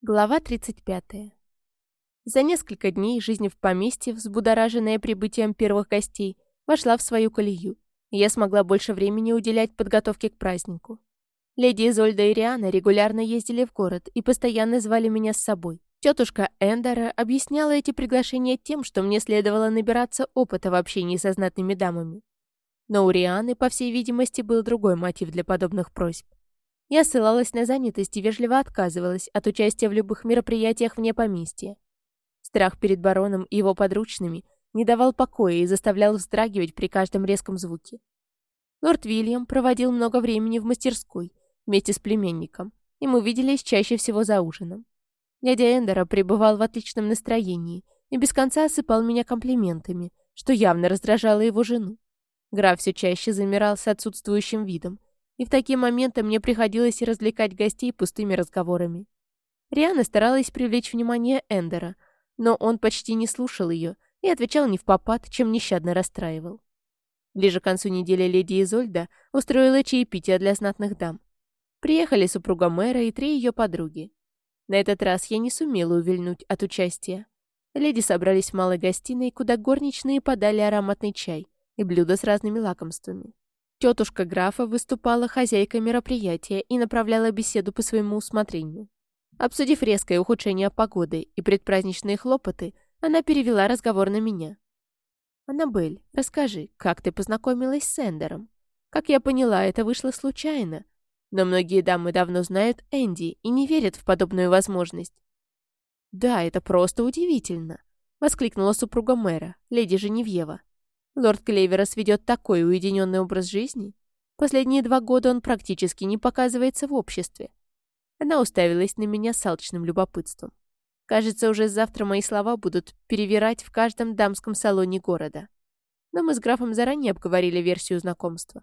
Глава 35. За несколько дней жизнь в поместье, взбудораженная прибытием первых гостей, вошла в свою колею, и я смогла больше времени уделять подготовке к празднику. Леди Изольда и Риана регулярно ездили в город и постоянно звали меня с собой. Тетушка Эндера объясняла эти приглашения тем, что мне следовало набираться опыта в общении со знатными дамами. Но у Рианы, по всей видимости, был другой мотив для подобных просьб. Я ссылалась на занятость и вежливо отказывалась от участия в любых мероприятиях вне поместья. Страх перед бароном и его подручными не давал покоя и заставлял вздрагивать при каждом резком звуке. Лорд Вильям проводил много времени в мастерской вместе с племенником, и мы виделись чаще всего за ужином. Дядя Эндера пребывал в отличном настроении и без конца осыпал меня комплиментами, что явно раздражало его жену. Граф все чаще замирал с отсутствующим видом, и в такие моменты мне приходилось развлекать гостей пустыми разговорами. Риана старалась привлечь внимание Эндера, но он почти не слушал ее и отвечал не в попад, чем нещадно расстраивал. Ближе к концу недели леди Изольда устроила чаепитие для знатных дам. Приехали супруга мэра и три ее подруги. На этот раз я не сумела увильнуть от участия. Леди собрались в малой гостиной, куда горничные подали ароматный чай и блюда с разными лакомствами. Тетушка графа выступала хозяйкой мероприятия и направляла беседу по своему усмотрению. Обсудив резкое ухудшение погоды и предпраздничные хлопоты, она перевела разговор на меня. «Аннабель, расскажи, как ты познакомилась с Эндером? Как я поняла, это вышло случайно. Но многие дамы давно знают Энди и не верят в подобную возможность». «Да, это просто удивительно», — воскликнула супруга мэра, леди Женевьева. Лорд Клейверос ведет такой уединенный образ жизни. Последние два года он практически не показывается в обществе. Она уставилась на меня с алчным любопытством. Кажется, уже завтра мои слова будут перевирать в каждом дамском салоне города. Но мы с графом заранее обговорили версию знакомства.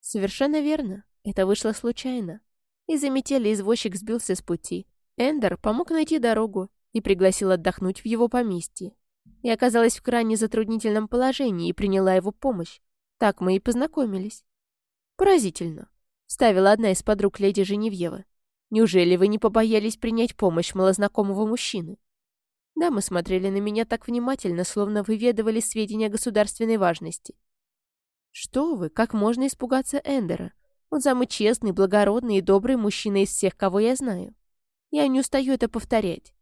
Совершенно верно. Это вышло случайно. Из-за метели извозчик сбился с пути. Эндер помог найти дорогу и пригласил отдохнуть в его поместье. Я оказалась в крайне затруднительном положении и приняла его помощь. Так мы и познакомились. Поразительно. Вставила одна из подруг леди Женевьева. Неужели вы не побоялись принять помощь малознакомого мужчины? Да, мы смотрели на меня так внимательно, словно выведывали сведения государственной важности. Что вы, как можно испугаться Эндера? Он самый честный, благородный и добрый мужчина из всех, кого я знаю. Я не устаю это повторять.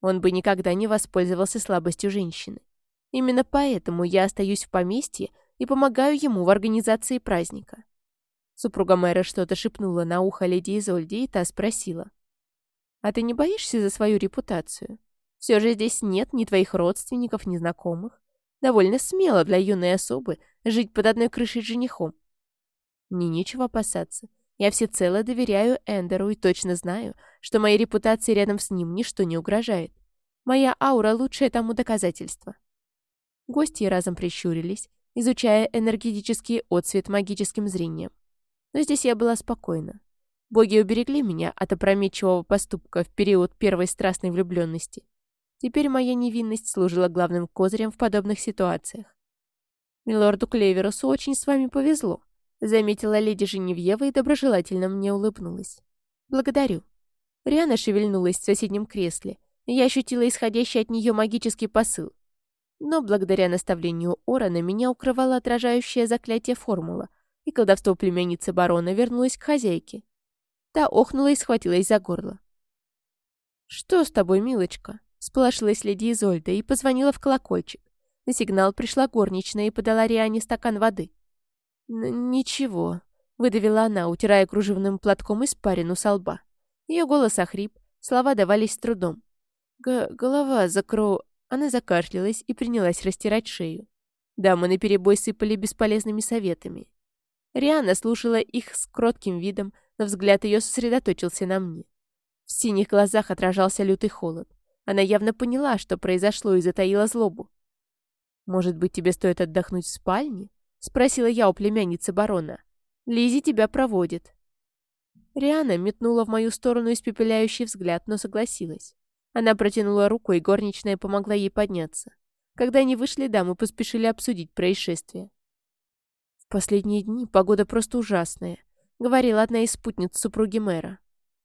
Он бы никогда не воспользовался слабостью женщины. Именно поэтому я остаюсь в поместье и помогаю ему в организации праздника. Супруга мэра что-то шепнула на ухо леди Изольде, и та спросила. «А ты не боишься за свою репутацию? Все же здесь нет ни твоих родственников, ни знакомых. Довольно смело для юной особы жить под одной крышей с женихом. Мне нечего опасаться. Я всецело доверяю Эндеру и точно знаю, что моей репутации рядом с ним ничто не угрожает. Моя аура — лучшее тому доказательство. Гости разом прищурились, изучая энергетический отцвет магическим зрением. Но здесь я была спокойна. Боги уберегли меня от опрометчивого поступка в период первой страстной влюбленности. Теперь моя невинность служила главным козырем в подобных ситуациях. Милорду Клеверусу очень с вами повезло. Заметила леди Женевьева и доброжелательно мне улыбнулась. «Благодарю». Риана шевельнулась в соседнем кресле, я ощутила исходящий от нее магический посыл. Но благодаря наставлению Орана меня укрывала отражающее заклятие формула, и колдовство племянницы барона вернулось к хозяйке. Та охнула и схватилась за горло. «Что с тобой, милочка?» — сполошилась леди Изольда и позвонила в колокольчик. На сигнал пришла горничная и подала Риане стакан воды. «Ничего», — выдавила она, утирая кружевным платком испарину со лба. Ее голос охрип, слова давались с трудом. Г «Голова закро...» Она закашлялась и принялась растирать шею. Дамы наперебой сыпали бесполезными советами. Риана слушала их с кротким видом, но взгляд ее сосредоточился на мне. В синих глазах отражался лютый холод. Она явно поняла, что произошло, и затаила злобу. «Может быть, тебе стоит отдохнуть в спальне?» — спросила я у племянницы барона. Лизи тебя проводит». Риана метнула в мою сторону испепеляющий взгляд, но согласилась. Она протянула руку, и горничная помогла ей подняться. Когда они вышли, дамы поспешили обсудить происшествие. «В последние дни погода просто ужасная», — говорила одна из спутниц супруги мэра.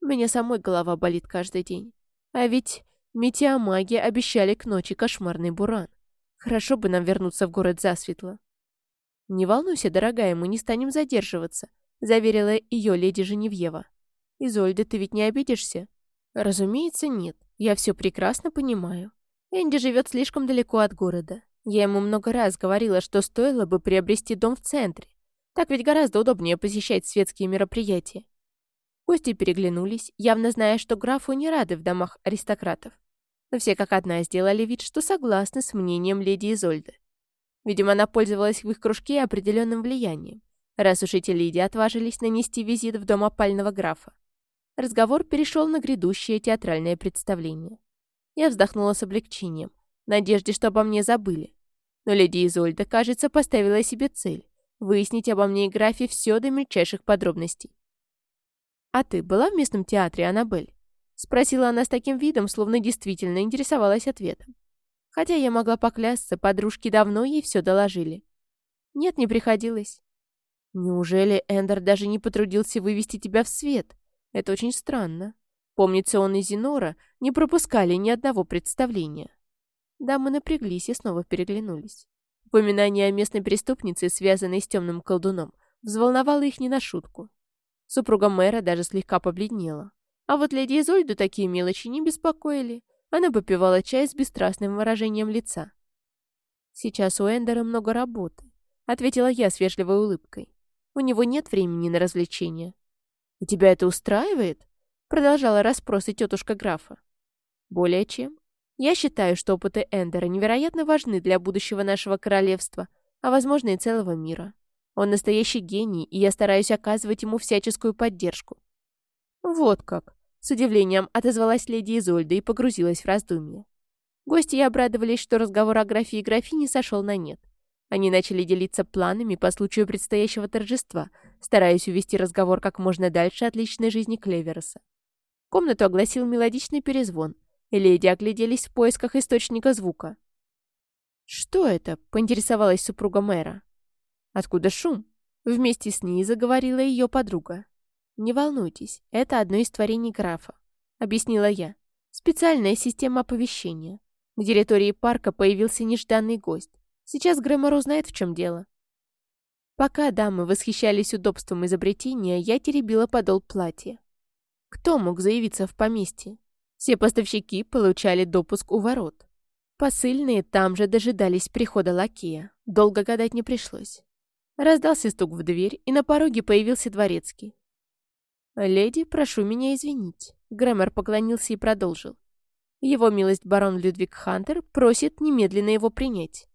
У меня самой голова болит каждый день. А ведь метеомаги обещали к ночи кошмарный буран. Хорошо бы нам вернуться в город засветло. «Не волнуйся, дорогая, мы не станем задерживаться», — заверила ее леди Женевьева. «Изольда, ты ведь не обидишься?» «Разумеется, нет. Я все прекрасно понимаю. Энди живет слишком далеко от города. Я ему много раз говорила, что стоило бы приобрести дом в центре. Так ведь гораздо удобнее посещать светские мероприятия. Гости переглянулись, явно зная, что графу не рады в домах аристократов. Но все как одна сделали вид, что согласны с мнением леди Изольды. Видимо, она пользовалась в их кружке определенным влиянием, раз уж эти леди отважились нанести визит в дом опального графа. Разговор перешел на грядущее театральное представление. Я вздохнула с облегчением, в надежде, что обо мне забыли. Но леди Изольда, кажется, поставила себе цель — выяснить обо мне и графе все до мельчайших подробностей. «А ты была в местном театре, Аннабель?» Спросила она с таким видом, словно действительно интересовалась ответом. Хотя я могла поклясться, подружки давно ей все доложили. Нет, не приходилось. Неужели Эндер даже не потрудился вывести тебя в свет? Это очень странно. Помнится, он и Зинора не пропускали ни одного представления. Да, мы напряглись и снова переглянулись. Упоминание о местной преступнице, связанной с темным колдуном, взволновало их не на шутку. Супруга мэра даже слегка побледнела. А вот леди Изольду такие мелочи не беспокоили. Она попивала чай с бесстрастным выражением лица. «Сейчас у Эндера много работы», — ответила я с вежливой улыбкой. «У него нет времени на развлечения». «И тебя это устраивает?» — продолжала расспросы тетушка графа. «Более чем. Я считаю, что опыты Эндера невероятно важны для будущего нашего королевства, а, возможно, и целого мира. Он настоящий гений, и я стараюсь оказывать ему всяческую поддержку. Вот как. С удивлением отозвалась леди Изольда и погрузилась в раздумья. Гости обрадовались, что разговор о графе и графине сошел на нет. Они начали делиться планами по случаю предстоящего торжества, стараясь увести разговор как можно дальше от личной жизни Клевероса. Комнату огласил мелодичный перезвон, и леди огляделись в поисках источника звука. «Что это?» — поинтересовалась супруга мэра. «Откуда шум?» Вместе с ней заговорила ее подруга. «Не волнуйтесь, это одно из творений графа», — объяснила я. «Специальная система оповещения. На территории парка появился нежданный гость. Сейчас Грэмор узнает, в чем дело». Пока дамы восхищались удобством изобретения, я теребила подол платья. Кто мог заявиться в поместье? Все поставщики получали допуск у ворот. Посыльные там же дожидались прихода лакея. Долго гадать не пришлось. Раздался стук в дверь, и на пороге появился дворецкий. «Леди, прошу меня извинить», — Грэмер поклонился и продолжил. «Его милость барон Людвиг Хантер просит немедленно его принять».